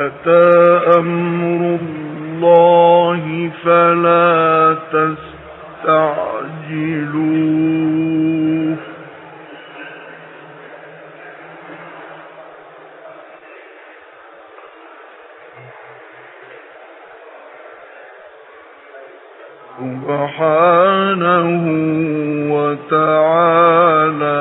أتى أمر الله فلا تستعجلوه. سبحانه وتعالى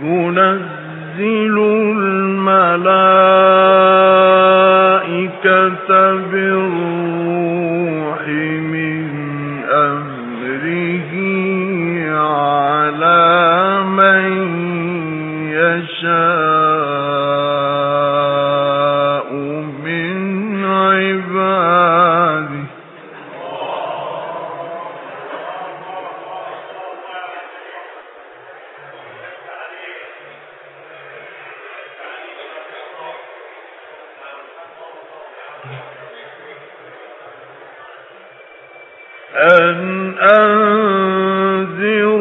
ينزل الملائكة بالروح من أمره على من يشاء. أن أنذروا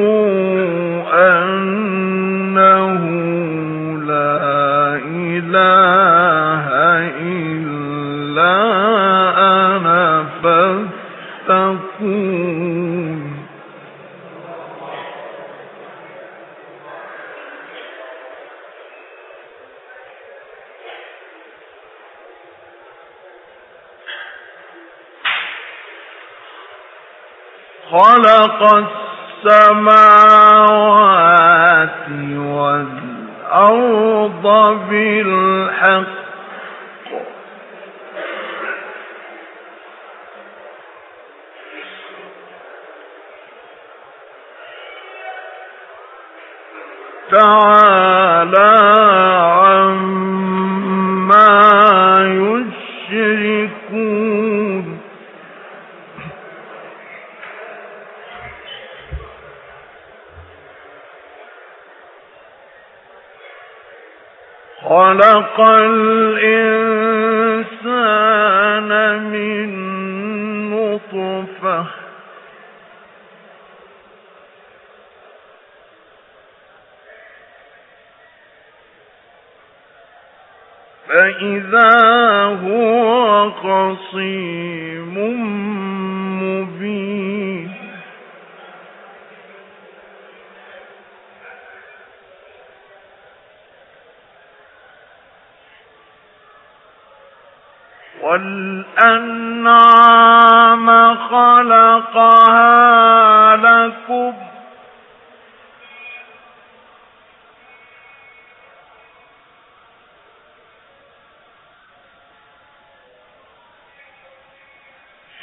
خلق السماوات والأرض بالحق. تعالى خلق الإنسان من نطفة. فإذا هو خصيم والأنعام خلقها لكم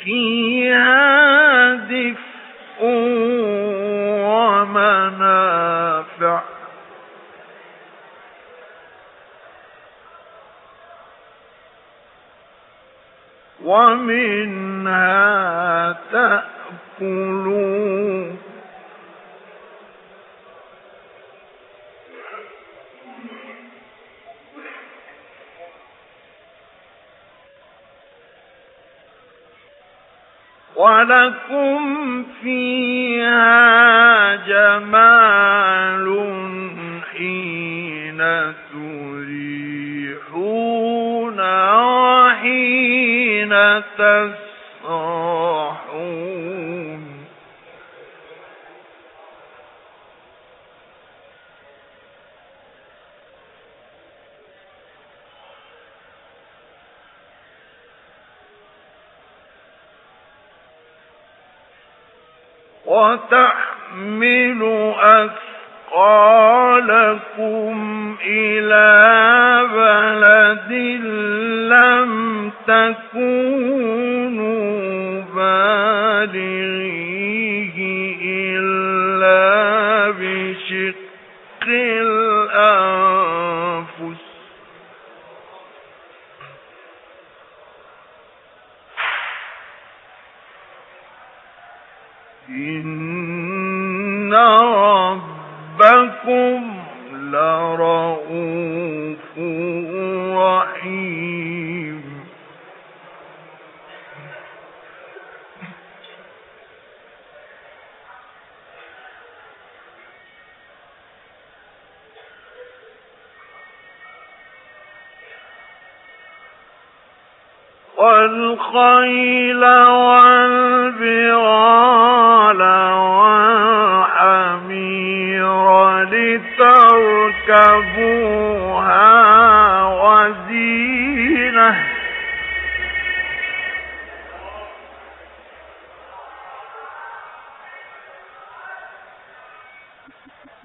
فيها دفء ومنها تأكلون. ولكم فيها جمال وتحمل أثقالكم إلى بلد لم تكونوا بالغيه إلا بشق الأنفس إن ربكم رحيم والخيل والبغال والحمير لتركبوها